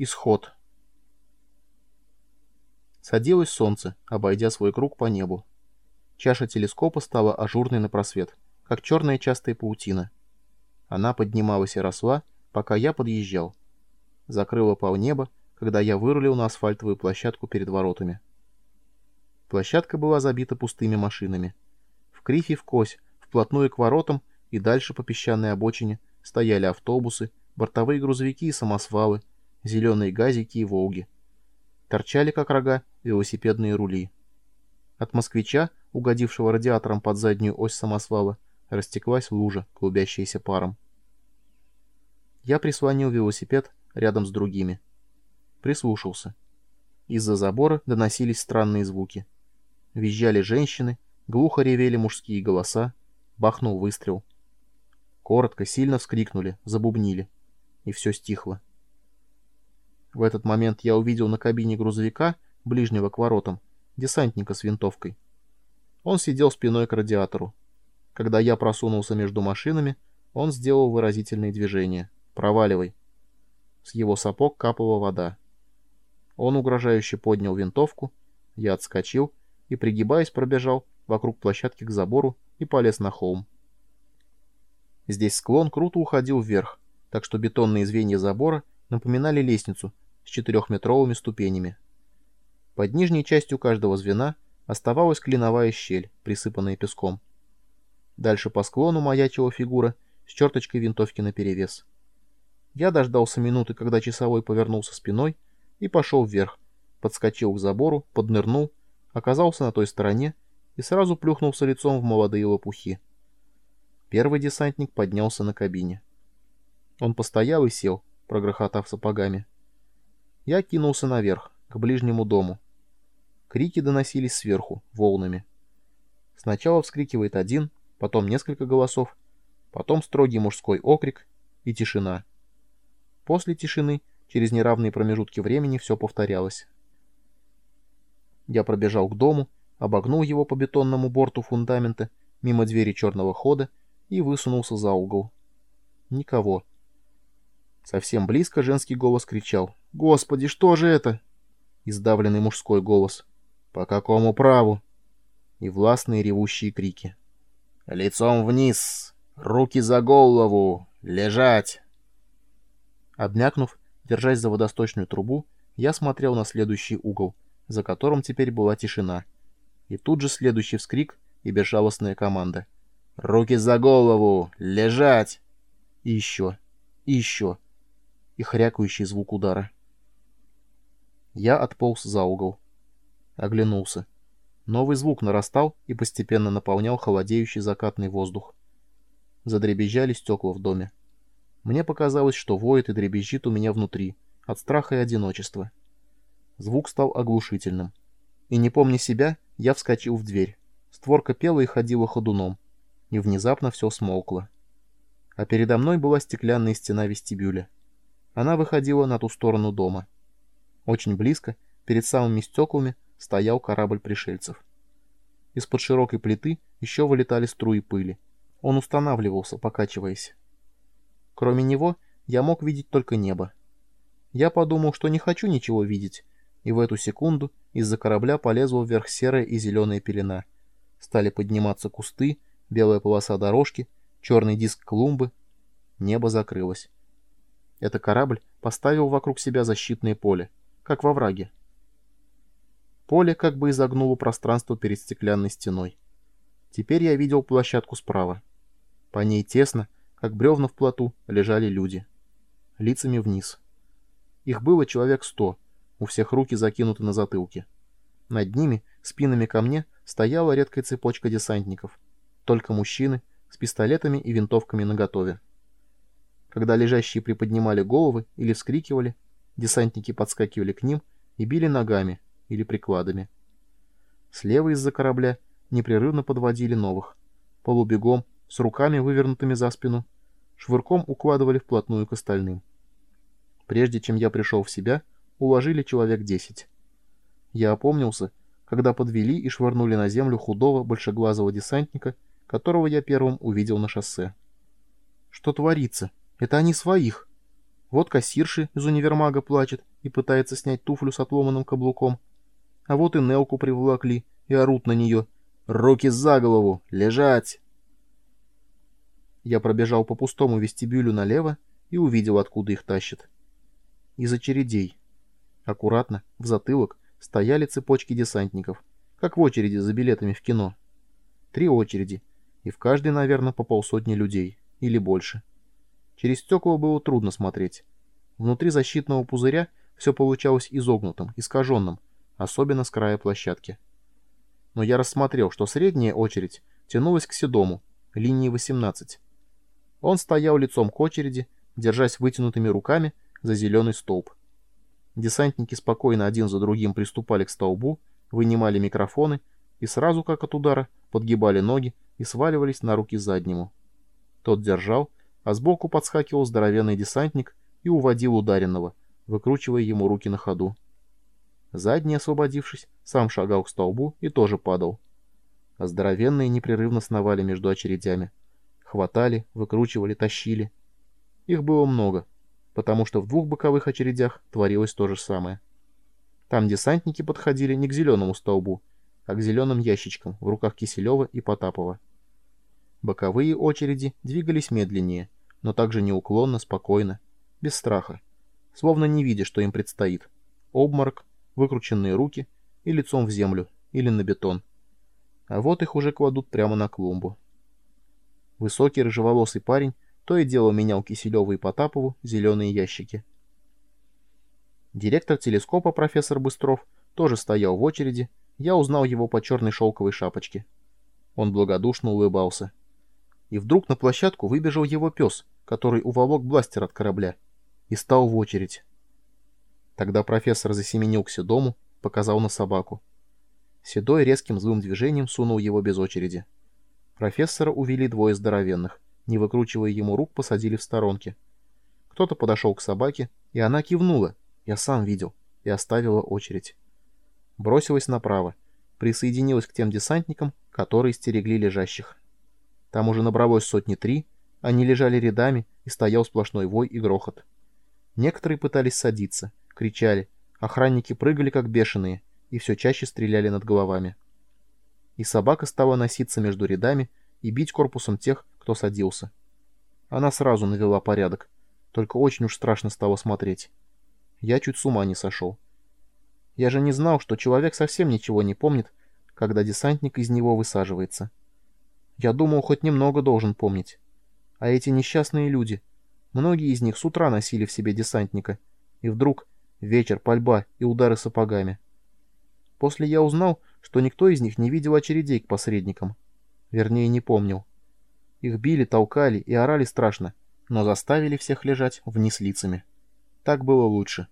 Исход. Садилось солнце, обойдя свой круг по небу. Чаша телескопа стала ажурной на просвет, как черная частая паутина. Она поднималась и росла, пока я подъезжал. Закрыла полнеба, когда я вырулил на асфальтовую площадку перед воротами. Площадка была забита пустыми машинами. В крифе в кось, вплотную к воротам и дальше по песчаной обочине стояли автобусы, бортовые грузовики и самосвалы, зеленые газики и «Волги». Торчали, как рога, велосипедные рули. От москвича, угодившего радиатором под заднюю ось самосвала, растеклась лужа, клубящаяся паром. Я прислонил велосипед рядом с другими. Прислушался. Из-за забора доносились странные звуки. Визжали женщины, глухо ревели мужские голоса, бахнул выстрел. Коротко, сильно вскрикнули, забубнили. И все стихло. В этот момент я увидел на кабине грузовика, ближнего к воротам, десантника с винтовкой. Он сидел спиной к радиатору. Когда я просунулся между машинами, он сделал выразительные движения. «Проваливай!» С его сапог капала вода. Он угрожающе поднял винтовку, я отскочил и, пригибаясь, пробежал вокруг площадки к забору и полез на холм. Здесь склон круто уходил вверх, так что бетонные звенья забора напоминали лестницу с четырехметровыми ступенями. Под нижней частью каждого звена оставалась клиновая щель, присыпанная песком. Дальше по склону маячила фигура с черточкой винтовки наперевес. Я дождался минуты, когда часовой повернулся спиной и пошел вверх, подскочил к забору, поднырнул, оказался на той стороне и сразу плюхнулся лицом в молодые лопухи. Первый десантник поднялся на кабине. Он постоял и сел, прогрохотав сапогами. Я кинулся наверх, к ближнему дому. Крики доносились сверху, волнами. Сначала вскрикивает один, потом несколько голосов, потом строгий мужской окрик и тишина. После тишины, через неравные промежутки времени, все повторялось. Я пробежал к дому, обогнул его по бетонному борту фундамента, мимо двери черного хода и высунулся за угол. Никого. Совсем близко женский голос кричал. «Господи, что же это?» Издавленный мужской голос. «По какому праву?» И властные ревущие крики. «Лицом вниз! Руки за голову! Лежать!» Обмякнув, держась за водосточную трубу, я смотрел на следующий угол, за которым теперь была тишина. И тут же следующий вскрик и безжалостная команда. «Руки за голову! Лежать!» И еще, и еще и хрякающий звук удара. Я отполз за угол. Оглянулся. Новый звук нарастал и постепенно наполнял холодеющий закатный воздух. Задребезжали стекла в доме. Мне показалось, что воет и дребезжит у меня внутри, от страха и одиночества. Звук стал оглушительным. И не помня себя, я вскочил в дверь. Створка пела и ходила ходуном. И внезапно все смолкло. А передо мной была стеклянная стена вестибюля. Она выходила на ту сторону дома. Очень близко, перед самыми стеклами, стоял корабль пришельцев. Из-под широкой плиты еще вылетали струи пыли. Он устанавливался, покачиваясь. Кроме него, я мог видеть только небо. Я подумал, что не хочу ничего видеть, и в эту секунду из-за корабля полезла вверх серая и зеленая пелена. Стали подниматься кусты, белая полоса дорожки, черный диск клумбы. Небо закрылось. Это корабль поставил вокруг себя защитное поле, как во враге. Поле как бы изогнуло пространство перед стеклянной стеной. Теперь я видел площадку справа. По ней тесно, как бревна в плоту, лежали люди. Лицами вниз. Их было человек сто, у всех руки закинуты на затылки. Над ними, спинами ко мне, стояла редкая цепочка десантников. Только мужчины, с пистолетами и винтовками наготове. Когда лежащие приподнимали головы или вскрикивали, десантники подскакивали к ним и били ногами или прикладами. Слева из-за корабля непрерывно подводили новых. Полубегом, с руками вывернутыми за спину, швырком укладывали вплотную к остальным. Прежде чем я пришел в себя, уложили человек десять. Я опомнился, когда подвели и швырнули на землю худого, большеглазого десантника, которого я первым увидел на шоссе. Что творится? Это они своих. Вот кассирши из универмага плачет и пытается снять туфлю с отломанным каблуком. А вот и Нелку приволокли и орут на нее. «Руки за голову! Лежать!» Я пробежал по пустому вестибюлю налево и увидел, откуда их тащат. Из очередей. Аккуратно, в затылок, стояли цепочки десантников, как в очереди за билетами в кино. Три очереди, и в каждой, наверное, по полсотни людей, или больше. Через стекла было трудно смотреть. Внутри защитного пузыря все получалось изогнутым, искаженным, особенно с края площадки. Но я рассмотрел, что средняя очередь тянулась к Седому, линии 18. Он стоял лицом к очереди, держась вытянутыми руками за зеленый столб. Десантники спокойно один за другим приступали к столбу, вынимали микрофоны и сразу, как от удара, подгибали ноги и сваливались на руки заднему. Тот держал, а сбоку подскакивал здоровенный десантник и уводил ударенного, выкручивая ему руки на ходу. Задний, освободившись, сам шагал к столбу и тоже падал. А здоровенные непрерывно сновали между очередями. Хватали, выкручивали, тащили. Их было много — потому что в двух боковых очередях творилось то же самое. Там десантники подходили не к зеленому столбу, а к зеленым ящичкам в руках Киселева и Потапова. Боковые очереди двигались медленнее, но также неуклонно, спокойно, без страха, словно не видя, что им предстоит. Обморок, выкрученные руки и лицом в землю или на бетон. А вот их уже кладут прямо на клумбу. Высокий рыжеволосый парень то и дело менял Киселеву и Потапову зеленые ящики. Директор телескопа профессор Быстров тоже стоял в очереди, я узнал его по черной шелковой шапочке. Он благодушно улыбался. И вдруг на площадку выбежал его пес, который уволок бластер от корабля, и стал в очередь. Тогда профессор засеменил к Седому, показал на собаку. Седой резким злым движением сунул его без очереди. Профессора увели двое здоровенных не выкручивая ему рук, посадили в сторонке. Кто-то подошел к собаке, и она кивнула, я сам видел, и оставила очередь. Бросилась направо, присоединилась к тем десантникам, которые стерегли лежащих. Там уже набралось сотни три, они лежали рядами, и стоял сплошной вой и грохот. Некоторые пытались садиться, кричали, охранники прыгали как бешеные и все чаще стреляли над головами. И собака стала носиться между рядами и бить корпусом тех, кто садился. Она сразу навела порядок, только очень уж страшно стало смотреть. Я чуть с ума не сошел. Я же не знал, что человек совсем ничего не помнит, когда десантник из него высаживается. Я думал, хоть немного должен помнить. А эти несчастные люди, многие из них с утра носили в себе десантника, и вдруг вечер, пальба и удары сапогами. После я узнал, что никто из них не видел очередей к посредникам. Вернее, не помнил. Их били, толкали и орали страшно, но заставили всех лежать вниз лицами. Так было лучше.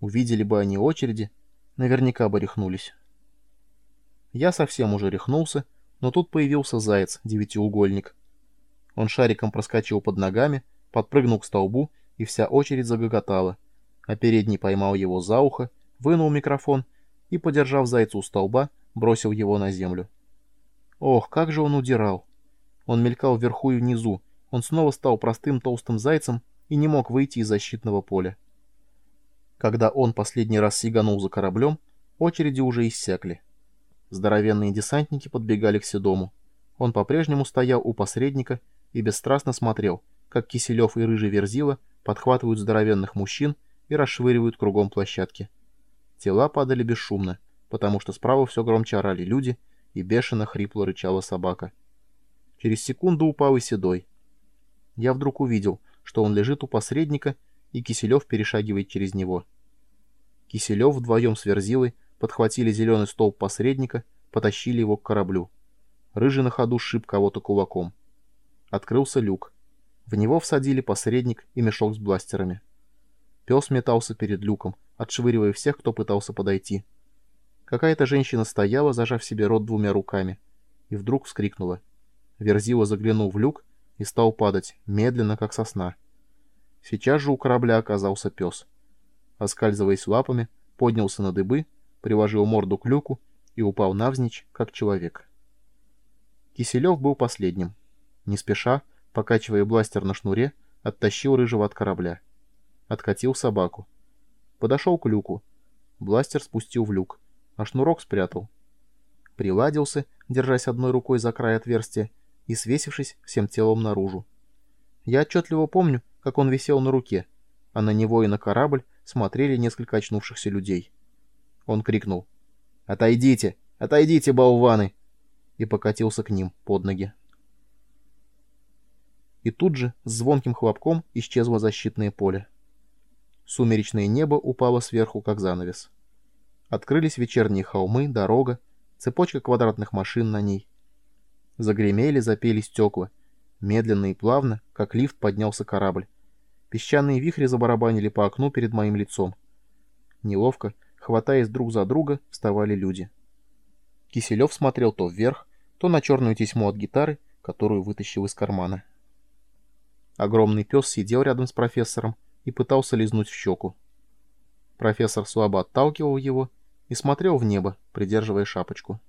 Увидели бы они очереди, наверняка бы рехнулись. Я совсем уже рехнулся, но тут появился заяц, девятиугольник. Он шариком проскочил под ногами, подпрыгнул к столбу, и вся очередь загоготала, а передний поймал его за ухо, вынул микрофон и, подержав зайца у столба, бросил его на землю. Ох, как же он удирал! Он мелькал вверху и внизу. Он снова стал простым толстым зайцем и не мог выйти из защитного поля. Когда он последний раз сиганул за кораблем, очереди уже иссякли. Здоровенные десантники подбегали к Седому. Он по-прежнему стоял у посредника и бесстрастно смотрел, как Киселев и Рыжий Верзила подхватывают здоровенных мужчин и расшвыривают кругом площадки. Тела падали бесшумно, потому что справа все громче орали люди и бешено хрипло рычала собака. Через секунду упал и Седой. Я вдруг увидел, что он лежит у посредника, и Киселев перешагивает через него. Киселев вдвоем с Верзилой подхватили зеленый столб посредника, потащили его к кораблю. Рыжий на ходу сшиб кого-то кулаком. Открылся люк. В него всадили посредник и мешок с бластерами. Пес метался перед люком, отшвыривая всех, кто пытался подойти. Какая-то женщина стояла, зажав себе рот двумя руками, и вдруг вскрикнула. Верзила заглянул в люк и стал падать, медленно, как сосна. Сейчас же у корабля оказался пес. Оскальзываясь лапами, поднялся на дыбы, приложил морду к люку и упал навзничь, как человек. Киселев был последним. Не спеша, покачивая бластер на шнуре, оттащил рыжего от корабля. Откатил собаку. Подошел к люку. Бластер спустил в люк, а шнурок спрятал. Приладился, держась одной рукой за край отверстия и свесившись всем телом наружу. Я отчетливо помню, как он висел на руке, а на него и на корабль смотрели несколько очнувшихся людей. Он крикнул «Отойдите! Отойдите, болваны!» и покатился к ним под ноги. И тут же с звонким хлопком исчезло защитное поле. Сумеречное небо упало сверху, как занавес. Открылись вечерние холмы, дорога, цепочка квадратных машин на ней. Загремели, запели стекла. Медленно и плавно, как лифт, поднялся корабль. Песчаные вихри забарабанили по окну перед моим лицом. Неловко, хватаясь друг за друга, вставали люди. Киселев смотрел то вверх, то на черную тесьму от гитары, которую вытащил из кармана. Огромный пес сидел рядом с профессором, и пытался лизнуть в щеку. Профессор слабо отталкивал его и смотрел в небо, придерживая шапочку.